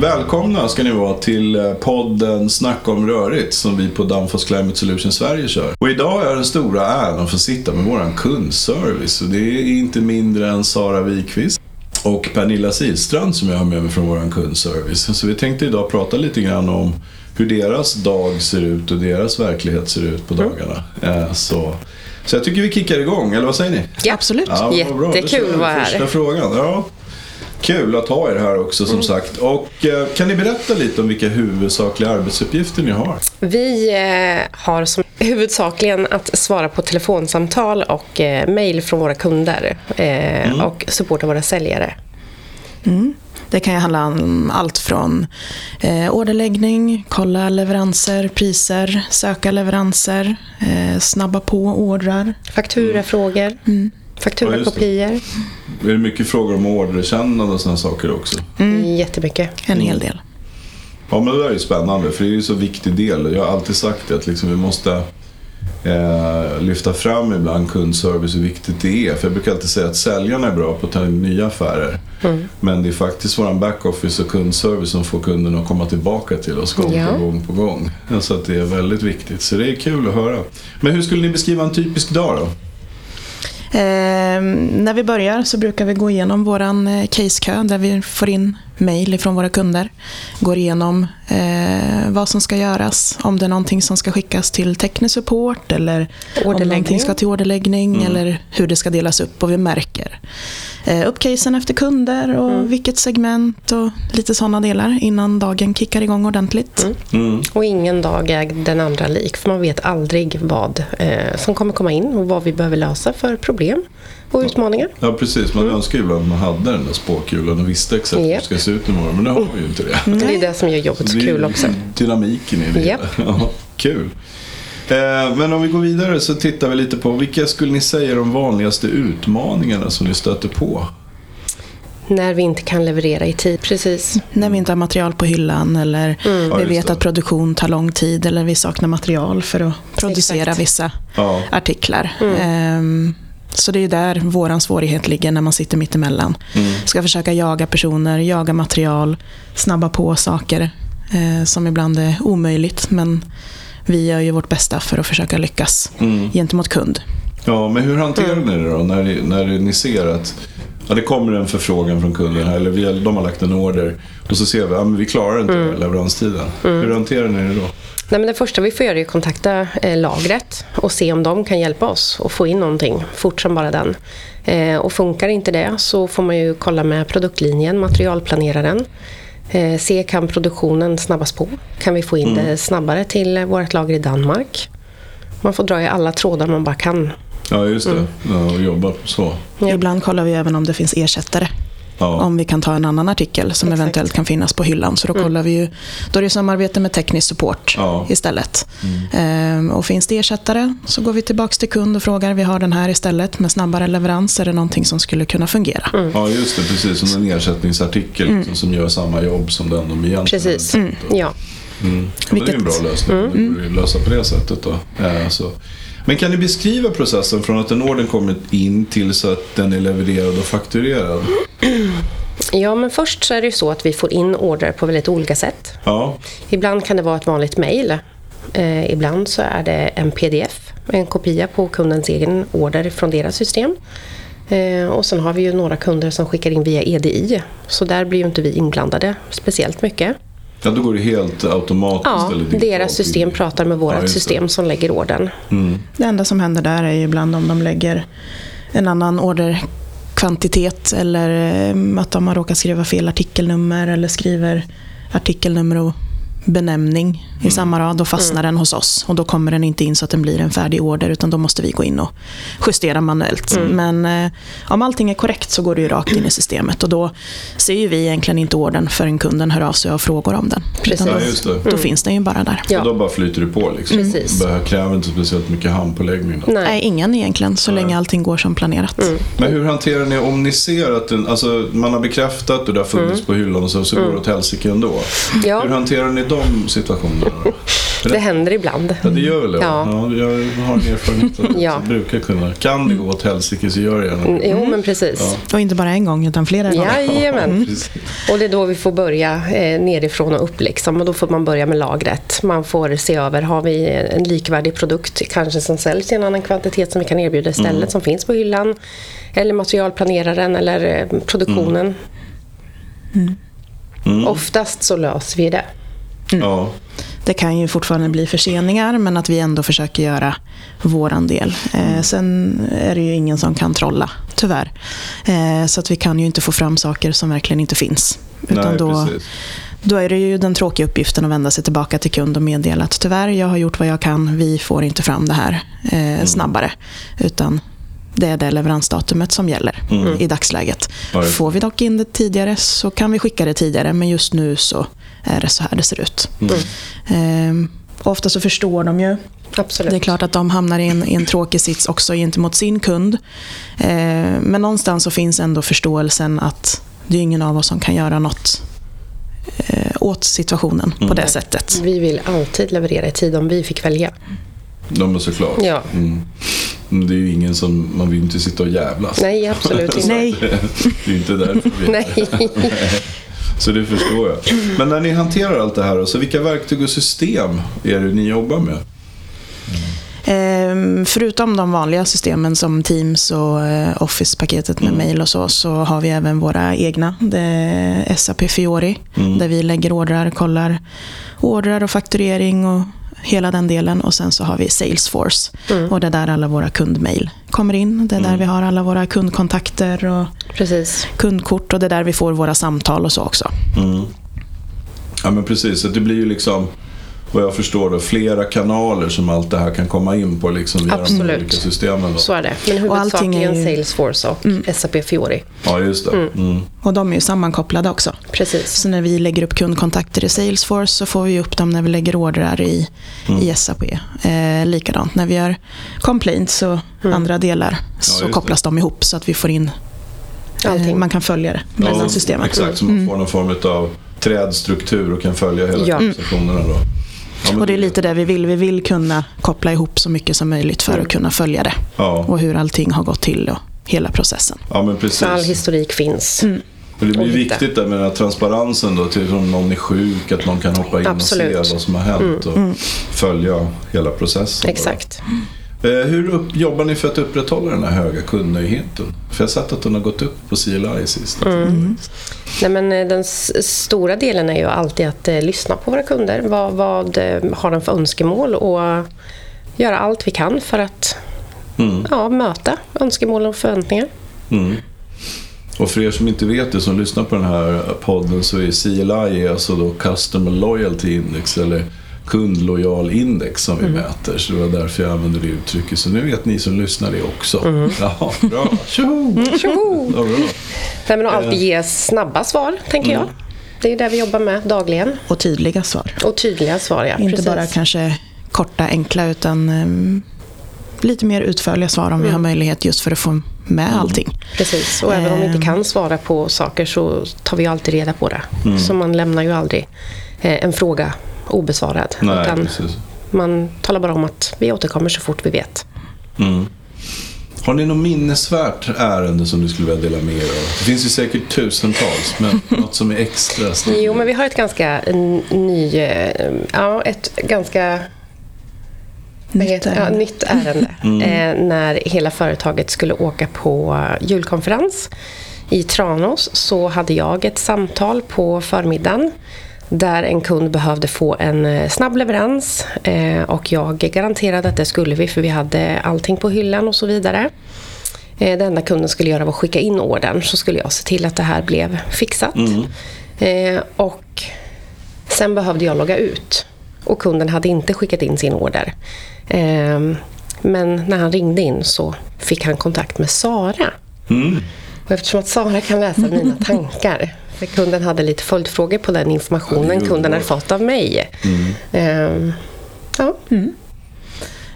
Välkomna ska ni vara till eh, podden Snacka om rörigt som vi på Danfoss Climate Solution Sverige kör. Och idag har jag den stora äran att få sitta med våran kundservice och det är inte mindre än Sara Wikvist och Pernilla Silstrand som jag har med mig från våran kundservice. Så vi tänkte idag prata lite grann om hur deras dag ser ut och deras verklighet ser ut på dagarna. Mm. Så, så jag tycker vi kickar igång, eller vad säger ni? Ja, absolut. Ja, Jättekul att vara här. Första frågan. Ja. Kul att ha er här också som mm. sagt. Och eh, kan ni berätta lite om vilka huvudsakliga arbetsuppgifter ni har? Vi eh, har som huvudsakligen att svara på telefonsamtal och eh, mejl från våra kunder mm. och supporta våra säljare. Mm. Det kan ju handla om allt från eh, orderläggning, kolla leveranser, priser, söka leveranser, eh, snabba på ordrar. Fakturafrågor. Mm. Fakturakopior. Ja, är det mycket frågor om orderkännande och sådana saker också? Mm. Jättemycket. En hel del. Ja, men det där är ju spännande för det är ju en så viktig del. Jag har alltid sagt att liksom vi måste eh, lyfta fram ibland kundservice hur viktigt det är. För jag brukar alltid säga att säljarna är bra på att ta in nya affärer. Mm. Men det är faktiskt vår backoffice och kundservice som får kunderna att komma tillbaka till oss gång ja. på gång på gång. Så att det är väldigt viktigt. Så det är kul att höra. Men hur skulle ni beskriva en typisk dag då? Eh, när vi börjar så brukar vi gå igenom vår eh, casekö där vi får in mejl från våra kunder. Går igenom eh, vad som ska göras, om det är någonting som ska skickas till teknisk support eller om någonting ska till orderläggning mm. eller hur det ska delas upp och vi märker eh, upp casen efter kunder och mm. vilket segment och lite sådana delar innan dagen kickar igång ordentligt. Mm. mm. Och ingen dag är den andra lik för man vet aldrig vad eh, som kommer komma in och vad vi behöver lösa för problem och utmaningar. Ja, precis. Man mm. önskar ju ibland att man hade den där spåkulan och visste exakt yep. hur det ska se ut imorgon. Men nu har vi ju inte det. Det är det som gör jobbet så kul också. Dynamiken i det yep. ja, Kul. Eh, men om vi går vidare så tittar vi lite på vilka skulle ni säga är de vanligaste utmaningarna som ni stöter på? När vi inte kan leverera i tid, precis. När vi inte har material på hyllan eller mm. vi vet att produktion tar lång tid eller vi saknar material för att producera Exakt. vissa ja. artiklar. Mm. Ehm, så det är där vår svårighet ligger när man sitter mittemellan. Mm. Ska försöka jaga personer, jaga material, snabba på saker eh, som ibland är omöjligt. Men vi gör ju vårt bästa för att försöka lyckas mm. gentemot kund. Ja, men hur hanterar mm. ni det då när ni, när ni ser att ja, det kommer en förfrågan från kunden här, eller vi, de har lagt en order och så ser vi att ja, vi klarar inte mm. leveranstiden. Mm. Hur hanterar ni det då? Nej, men det första vi får göra är att kontakta eh, lagret och se om de kan hjälpa oss att få in någonting fort som bara den. Eh, och funkar inte det så får man ju kolla med produktlinjen, materialplaneraren. Eh, se kan produktionen snabbas på? Kan vi få in mm. det snabbare till vårt lager i Danmark? Man får dra i alla trådar man bara kan. Ja, just det. Mm. Ja, och jobba så. Ja. Ibland kollar vi även om det finns ersättare. Ja. Om vi kan ta en annan artikel som Exakt. eventuellt kan finnas på hyllan. Så då mm. kollar vi ju, då är det samarbete med teknisk support ja. istället. Mm. Ehm, och finns det ersättare så går vi tillbaka till kund och frågar, vi har den här istället med snabbare leverans. Är det någonting som skulle kunna fungera? Mm. Ja, just det. Precis som en ersättningsartikel mm. liksom, som gör samma jobb som den de egentligen Precis, mm. ja. Mm. Ja, det är en bra lösning. Mm. Det lösa på det sättet. Då. Äh, så. Men kan ni beskriva processen från att en orden kommit in till så att den är levererad och fakturerad? Ja, men först så är det ju så att vi får in order på väldigt olika sätt. Ja. Ibland kan det vara ett vanligt mejl. Eh, ibland så är det en pdf, en kopia på kundens egen order från deras system. Eh, och sen har vi ju några kunder som skickar in via EDI, så där blir ju inte vi inblandade speciellt mycket. Ja, då går det helt automatiskt? Ja, eller deras system pratar med vårt ja, system som lägger orden. Mm. Det enda som händer där är ju ibland om de lägger en annan orderkvantitet eller eh, att de har råkat skriva fel artikelnummer eller skriver artikelnummer och benämning i mm. samma rad. Då fastnar mm. den hos oss och då kommer den inte in så att den blir en färdig order utan då måste vi gå in och justera manuellt. Mm. Men eh, om allting är korrekt så går det ju rakt in i systemet och då ser ju vi egentligen inte ordern förrän kunden hör av sig och har frågor om den. Precis. Ja, just det. Då mm. finns den ju bara där. Ja. Och då bara flyter det på liksom. Precis. Det kräver inte speciellt mycket handpåläggning. Då. Nej. ingen egentligen så Nej. länge allting går som planerat. Mm. Men hur hanterar ni om ni ser att den, alltså, man har bekräftat och det har funnits mm. på hyllan och så, så går det åt helsike ändå. Ja. Hur hanterar ni de situationerna? Det händer ibland. Ja, det gör väl det? Ja. Ja. jag har en erfarenhet av det. Ja. Brukar kunna. Kan det gå åt helsike så gör det gärna Mm, det. Jo, men precis. Och inte bara en gång, utan flera gånger. Jajamän. Precis. Och det är då vi får börja eh, nerifrån och upp. Liksom. Och då får man börja med lagret. Man får se över, har vi en likvärdig produkt, kanske som säljs i en annan kvantitet som vi kan erbjuda istället, Mm. som finns på hyllan. Eller materialplaneraren eller eh, produktionen. Mm. Oftast så löser vi det. Ja. Det kan ju fortfarande bli förseningar, men att vi ändå försöker göra våran del. Eh, sen är det ju ingen som kan trolla, tyvärr. Eh, så att vi kan ju inte få fram saker som verkligen inte finns. Utan Nej, då, precis. då är det ju den tråkiga uppgiften att vända sig tillbaka till kund och meddela att tyvärr, jag har gjort vad jag kan, vi får inte fram det här eh, snabbare. Utan det är det leveransdatumet som gäller i dagsläget. Ja. Får vi dock in det tidigare så kan vi skicka det tidigare, men just nu så är det så här det ser ut. Ehm, ofta så förstår de ju. Absolut. Det är klart att de hamnar i en, i en tråkig sits också gentemot sin kund. Ehm, men någonstans så finns ändå förståelsen att det är ingen av oss som kan göra något eh, åt situationen på det sättet. Vi vill alltid leverera i tid om vi fick välja. De är såklart. Ja. Mm. Det är ju ingen som, man vill ju inte sitta och jävlas. Nej, absolut inte. Nej. Det är ju inte därför vi är Nej. Så det förstår jag. Men när ni hanterar allt det här, så vilka verktyg och system är det ni jobbar med? Ehm, förutom de vanliga systemen som Teams och eh, Office-paketet med mail och så, så har vi även våra egna. Det är SAP Fiori, där vi lägger ordrar, kollar ordrar och fakturering och hela den delen. Och sen så har vi Salesforce och det är där alla våra kundmail kommer in. Det är där vi har alla våra kundkontakter och Precis. kundkort och det är där vi får våra samtal och så också. Ja men precis, så det blir ju liksom vad jag förstår då, flera kanaler som allt det här kan komma in på liksom via de Absolut. olika systemen. Då. Så är det. Men Och allting är huvudsakligen ju- Salesforce och SAP Fiori. Ja, just det. Mm. Och de är ju sammankopplade också. Precis. Så när vi lägger upp kundkontakter i Salesforce så får vi upp dem när vi lägger ordrar i, i SAP. Eh, likadant när vi gör complaints och andra delar så det. kopplas de ihop så att vi får in, eh, Allting. man kan följa det mellan Ja, systemen. Exakt, så man får någon form av trädstruktur och kan följa hela Ja. konversationerna då. Men Och det är lite det vi vill. Vi vill kunna koppla ihop så mycket som möjligt för att kunna följa det. Ja, Och hur allting har gått till och hela processen. ja men precis. Så all historik finns. Men det blir viktigt där med den här transparensen då, till om någon är sjuk, att någon kan hoppa in Absolut. och se vad som har hänt och följa hela processen. då. Exakt. Eh, Hur upp, jobbar ni för att upprätthålla den här höga kundnöjdheten? För jag har sett att den har gått upp på CLI sist. Nej, men eh, den stora delen är ju alltid att eh, lyssna på våra kunder. Vad, vad eh, har de för önskemål och göra allt vi kan för att Mm. ja, möta önskemål och förväntningar. Mm. Och för er som inte vet det, som lyssnar på den här podden, så är CLI alltså då Customer Loyalty Index, eller kundlojal index som vi mäter. Så det var därför jag använde det uttrycket. Så nu vet ni som lyssnar det också. Ja, bra. Tjoho! Tjoho! Ja, bra. Nej, men att alltid ge snabba svar, tänker jag. Det är det vi jobbar med dagligen. Och tydliga svar. Och tydliga svar, ja. Inte Precis. bara kanske korta, enkla, utan ehm, lite mer utförliga svar om vi har möjlighet just för att få med allting. Precis, och även om vi Ehm. inte kan svara på saker så tar vi alltid reda på det. Mm. Så man lämnar ju aldrig eh, en fråga obesvarad. Nej, utan precis. man talar bara om att vi återkommer så fort vi vet. Mm. Har ni något minnesvärt ärende som du skulle vilja dela med er av? Det finns ju säkert tusentals, men något som är extra stiligt. Jo, men vi har ett ganska n- ny, eh, ja, ett ganska Nytt heter- ja, ärende. nytt ärende. Mm. Eh, när hela företaget skulle åka på julkonferens i Tranås så hade jag ett samtal på förmiddagen där en kund behövde få en eh, snabb leverans eh, och jag garanterade att det skulle vi för vi hade allting på hyllan och så vidare. Eh, Det enda kunden skulle göra var att skicka in ordern så skulle jag se till att det här blev fixat. Eh, Och sen behövde jag logga ut och kunden hade inte skickat in sin order. Eh, Men när han ringde in så fick han kontakt med Sara. Mm. Och eftersom att Sara kan läsa mina tankar för kunden hade lite följdfrågor på den Ja, informationen är kunden hade fått av mig. Eh, Ja,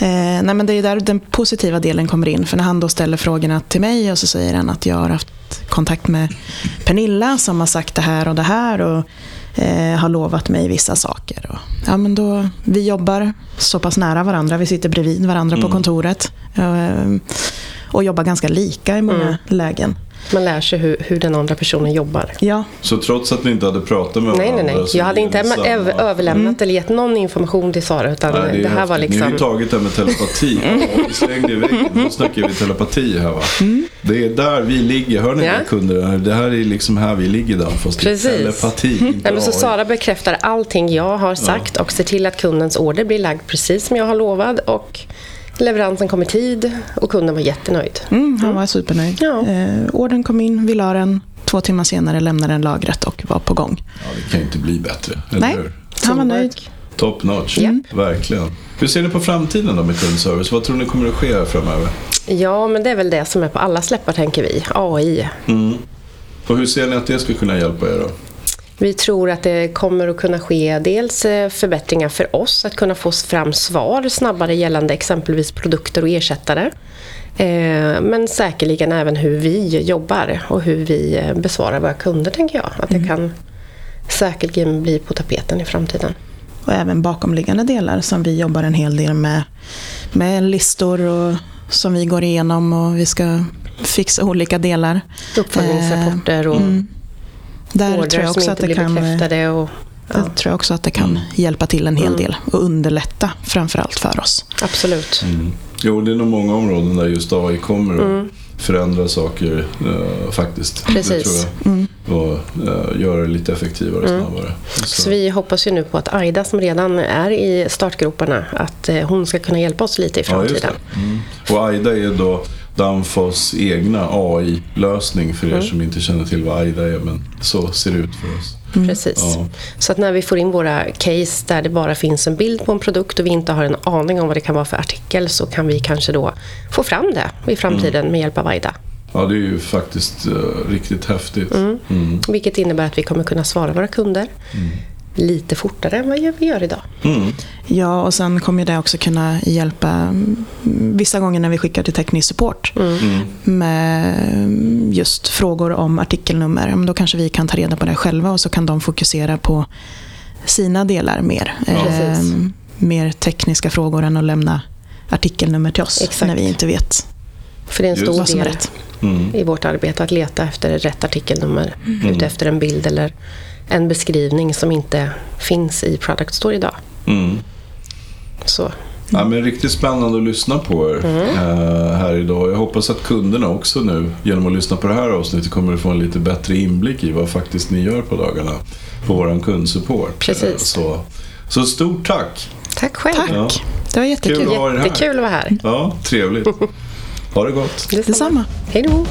Eh, nej men det är där den positiva delen kommer in. För när han då ställer frågorna till mig och så säger han att jag har haft kontakt med Pernilla som har sagt det här och det här. Och eh, har lovat mig vissa saker. Och, ja, men då, vi jobbar så pass nära varandra. Vi sitter bredvid varandra Mm. på kontoret. Eh, och jobbar ganska lika i många Mm. lägen. Man lär sig hur, hur den andra personen jobbar. Ja, Så trots att ni inte hade pratat med Nej, varandra nej, nej. så Jag hade inte det samma- över, överlämnat eller gett någon information till Sara. Utan Nej, det, är här var häftigt. Ni har ju liksom... tagit det med telepati. Ja, vi slängde iväg. Nu snackar vi telepati här va. Det är där vi ligger. Hör ni Ja. det kunder? Det här är liksom här vi ligger Danfoss. Det är Precis. Telepati, Nej, men så. Sara bekräftar allting jag har sagt och ser till att kundens order blir lagd precis som jag har lovat. Och leveransen kom i tid och kunden var jättenöjd. mm, han var supernöjd. Ja. Eh, ordern kom in, vi la den. Två timmar senare lämnade den lagret och var på gång. Ja, det kan ju inte bli bättre. Eller Nej. hur? Han var nöjd. Top notch. Ja. Verkligen. Hur ser ni på framtiden då med kundservice? Vad tror ni kommer att ske här framöver? Ja, men det är väl det som är på alla släppar tänker vi. AI. Mm. Och hur ser ni att det ska kunna hjälpa er då? Vi tror att det kommer att kunna ske dels eh, förbättringar för oss, att kunna få fram svar snabbare gällande exempelvis produkter och ersättare. Eh, Men säkerligen även hur vi jobbar och hur vi eh, besvarar våra kunder, tänker jag. Att det kan säkerligen bli på tapeten i framtiden. Och även bakomliggande delar som vi jobbar en hel del med. Med listor och som vi går igenom och vi ska fixa olika delar. Uppföljningsrapporter och mm. Där tror jag som också inte att det kan, bekräftade. Och, där ja, tror jag också att det kan hjälpa till en hel del och underlätta framförallt för oss. absolut. Mm. Jo, det är nog många områden där just AI kommer att förändra saker eh, faktiskt. Det Precis. tror jag. Och eh, göra det lite effektivare och snabbare. Så vi hoppas ju nu på att Aida som redan är i startgroparna, att eh, hon ska kunna hjälpa oss lite i Ja, just framtiden. det. Mm. Och AIDA är då Danfoss egna AI-lösning för er Mm. som inte känner till vad AIDA är. Men så ser det ut för oss. Precis. Ja. Så att när vi får in våra case där det bara finns en bild på en produkt och vi inte har en aning om vad det kan vara för artikel så kan vi kanske då få fram det i framtiden Mm. med hjälp av Aida. ja, det är ju faktiskt eh, riktigt häftigt. Mm. Vilket innebär att vi kommer kunna svara våra kunder lite fortare än vad vi gör idag. Mm. Ja, och sen kommer det också kunna hjälpa mm, vissa gånger när vi skickar till teknisk support Mm. med mm, just frågor om artikelnummer. Då kanske vi kan ta reda på det själva och så kan de fokusera på sina delar mer. Ja. Ehm, mer tekniska frågor än att lämna artikelnummer till oss Exakt. när vi inte vet För det är en stor vad som är del rätt. Mm. i vårt arbete att leta efter rätt artikelnummer. Ute efter en bild eller en beskrivning som inte finns i Product Store idag. Mm. Så Ja, men riktigt spännande att lyssna på er eh, här idag. Jag hoppas att kunderna också nu genom att lyssna på det här avsnittet kommer att få en lite bättre inblick i vad faktiskt ni gör på dagarna på vår kundsupport. Precis. Så, så stort tack! tack själv. Tack, Ja. det var jättekul. Kul att ha er här. Jättekul att vara här. Ja, trevligt. Ha det gott! Detsamma. Hej då.